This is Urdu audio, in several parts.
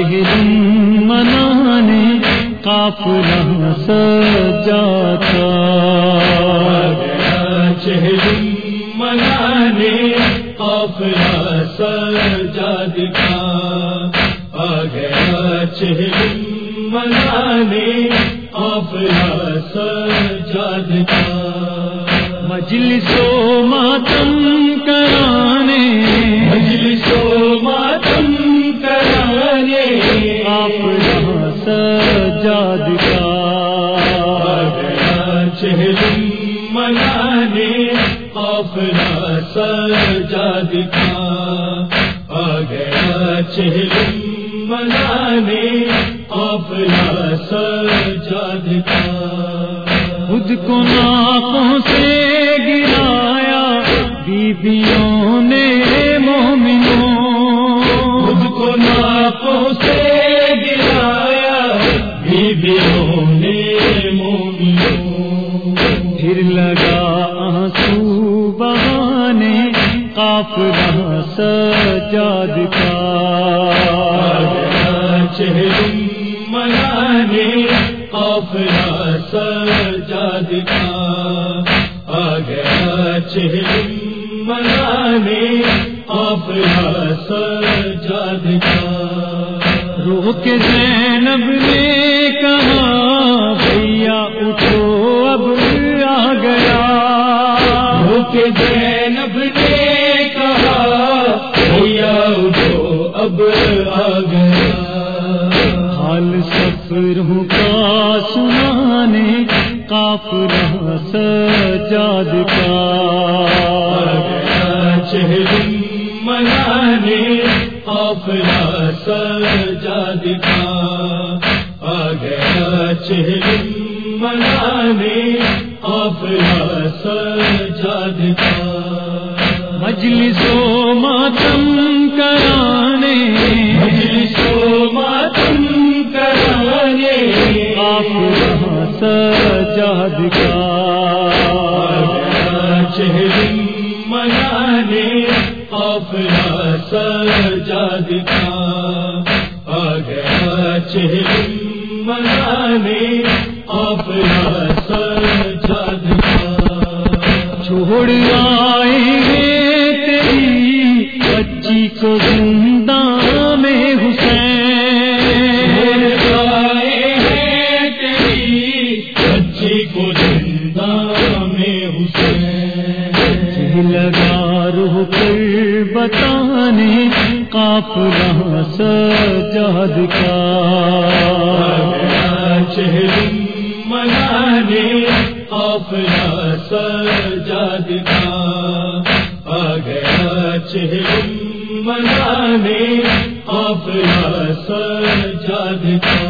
چہرم منانے قافلہ سجاتا۔ چہرم منانے قافلہ سجاد کا آ گیا چہرم منانے قافلہ سجاد کا۔ آ گیا چہرم منانے، قافلہ سجاد کا۔ خود کو ناکوں سے گرایا، بیبیوں نے مومنوں۔ خود کو ناپوں سے گرایا، بیبیوں نے مومنوں۔ پھر لگا آنسو بہانے قافلہ سجاد کا۔ چہرم منانے قافلہ سجاد کا۔ آ گیا چہرم منانے قافلہ سجاد کا۔ روح کے زینب نے اب آ گیا۔ حال سفروں کا سنانے قافلہ ہاں سجاد کا۔ چہرم منانے قافلہ سجاد کا۔ آ گیا چہرم منانے قافلہ ہاں سجاد کا۔ قافلہ سجاد کا آ گیا چہرم منانے قافلہ سجاد کا چھوڑ آئے گے تیری بچی کو زندہ میں حسین آئے ہیں تیری بچی کو زندہ میں حسین لگا روح پر بتانے قافلہ سجاد کا۔ چہرم منانے قافلہ سجاد کا۔ آ گیا چہرم منانے قافلہ سجاد کا۔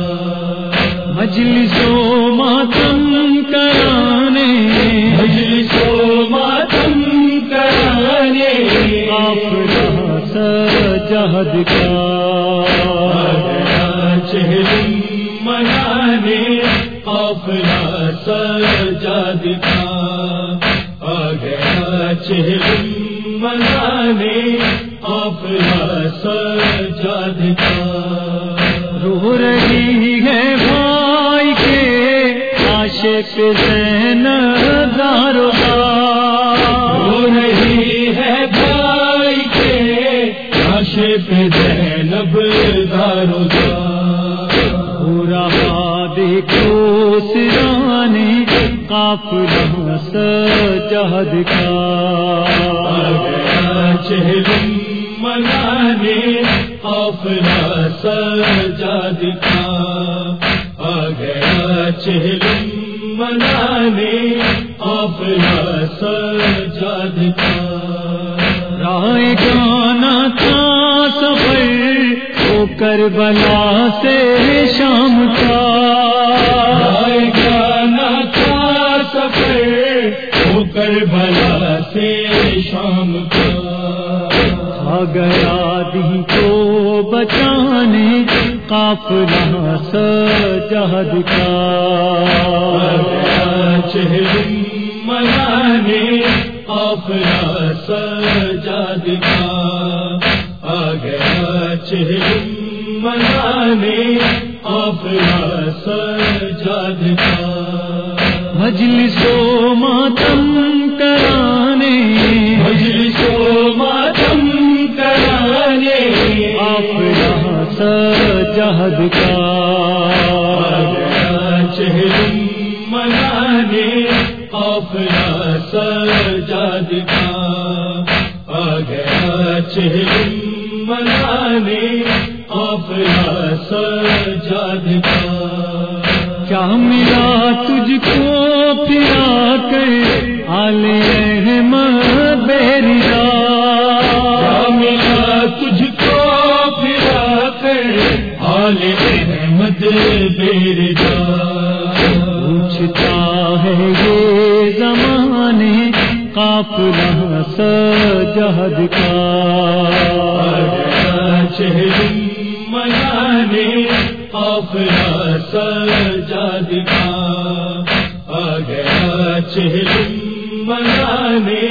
سجاد کا چہرم منانے قافلہ سجاد کا آ گیا چہرم منانے قافلہ سجاد کا رو رہی ہے بھائی کے عاشق زین پہ زینب دارو پورا دیکھو سرانے قافلہ سجاد کا۔ چہرم منانے قافلہ سجاد کا۔ آ گیا چہرم منانے قافلہ سجاد کا۔ ہو کر بلا سے شام کا۔ گانا تھا سفر ہو کر بلا سے شام کا۔ آ گیا دی کو بچانے قافلہ سجاد کا۔ چہرم منانے قافلہ سجاد کا۔ آ گیا چہرم ملانے اپنا سجاد کا مجلس و ماتم کرانے۔ مجلس و ماتم کرانے۔ اپنا سجاد کا چہرم منانے اپنا سجاد کا آ گیا چہرم منانے اپنا سجاد کا کیا ملا تجھ کو پھرا کر آل احمد بیریا ملا تجھ کو پھرا کر حال احمد بیر جا پوچھتا ہے یہ زمانے قافلہ سجہد کا۔ چہرم منانے اپنا سجاد کا آ گیا چہرم منانے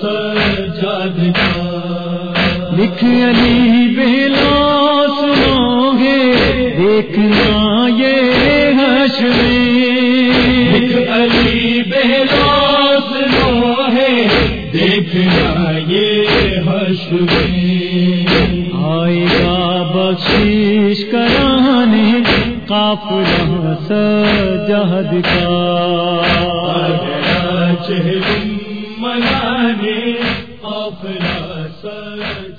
سجاد کا لکھ علی بیلا سنو گے دیکھنا یہ قافلہ سجہد کا۔ چہرم منانے قافلہ سجہد